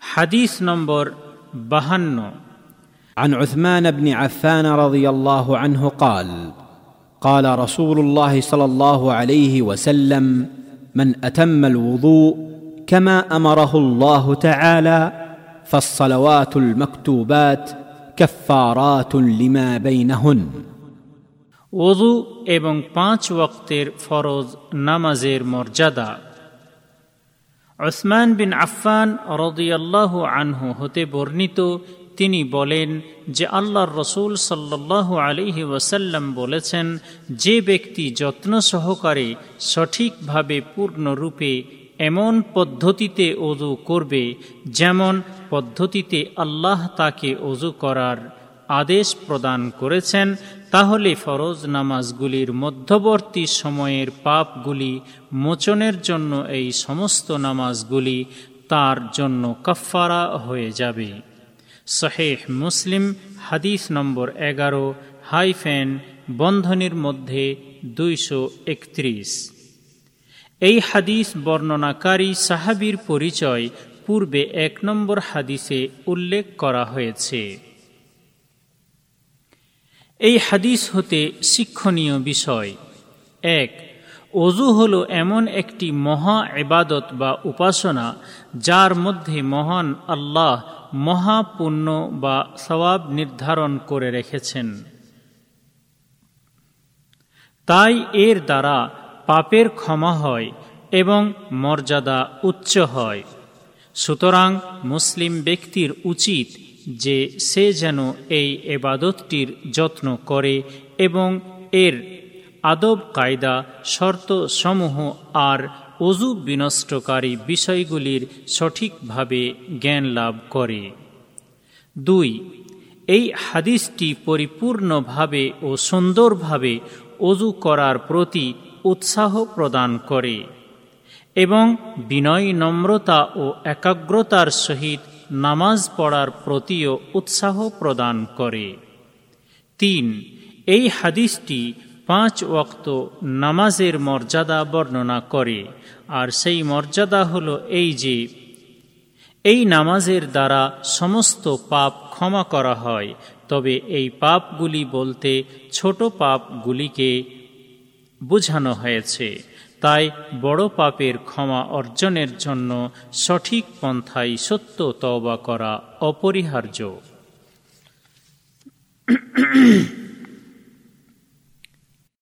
হাদিস নম্বর বাহান্ন عن عثمان بن عفان رضي الله عنه قال قال رسول الله صلى الله عليه وسلم من اتم الوضوء كما امره الله تعالى فالصلوات المكتوبات كفارات لما بينهن ওজু এবং পাঁচ ওয়াক্তের ফরজ নামাজের মর্যাদা ওসমান বিন আফফান রদিয়াল্লাহ আনহু হতে বর্ণিত, তিনি বলেন যে আল্লাহর রসুল সাল্লাহ আলিহি ওয়াসাল্লাম বলেছেন, যে ব্যক্তি যত্ন সহকারে সঠিকভাবে পূর্ণরূপে এমন পদ্ধতিতে অজু করবে যেমন পদ্ধতিতে আল্লাহ তাকে অজু করার। আদেশ প্রদান করেছেন, তাহলে ফরজ নামাজগুলির মধ্যবর্তী সময়ের পাপগুলি মোচনের জন্য এই সমস্ত নামাজগুলি তার জন্য কাফারা হয়ে যাবে। শহেহ মুসলিম, হাদিস নম্বর এগারো, হাইফেন, বন্ধনীর মধ্যে দুইশো একত্রিশ। এই হাদিস বর্ণনাকারী সাহাবির পরিচয় পূর্বে এক নম্বর হাদিসে উল্লেখ করা হয়েছে। এই হাদিস হতে শিক্ষণীয় বিষয়। এক, অজু হল এমন একটি মহা এবাদত বা উপাসনা যার মধ্যে মহান আল্লাহ মহাপুণ্য বা সবাব নির্ধারণ করে রেখেছেন। তাই এর দ্বারা পাপের ক্ষমা হয় এবং মর্যাদা উচ্চ হয়। সুতরাং মুসলিম ব্যক্তির উচিত যে সে যেন এই এবাদতটির যত্ন করে এবং এর আদব কায়দা শর্ত সমূহ আর অজু বিনষ্টকারী বিষয়গুলির সঠিকভাবে জ্ঞান লাভ করে। দুই, এই হাদিসটি পরিপূর্ণভাবে ও সুন্দরভাবে অজু করার প্রতি উৎসাহ প্রদান করে এবং বিনয় নম্রতা ও একাগ্রতার সহিত নামাজ পড়ার প্রতিও উৎসাহ প্রদান করে। তিন, এই হাদিসটি পাঁচ ওক্ত নামাজের মর্যাদা বর্ণনা করে। আর সেই মর্যাদা হল এই যে, এই নামাজের দ্বারা সমস্ত পাপ ক্ষমা করা হয়, তবে এই পাপগুলি বলতে ছোট পাপগুলিকে বোঝানো হয়েছে। তাই বড় পাপের ক্ষমা অর্জনের জন্য সঠিক পন্থায় সত্য তওবা করা অপরিহার্য।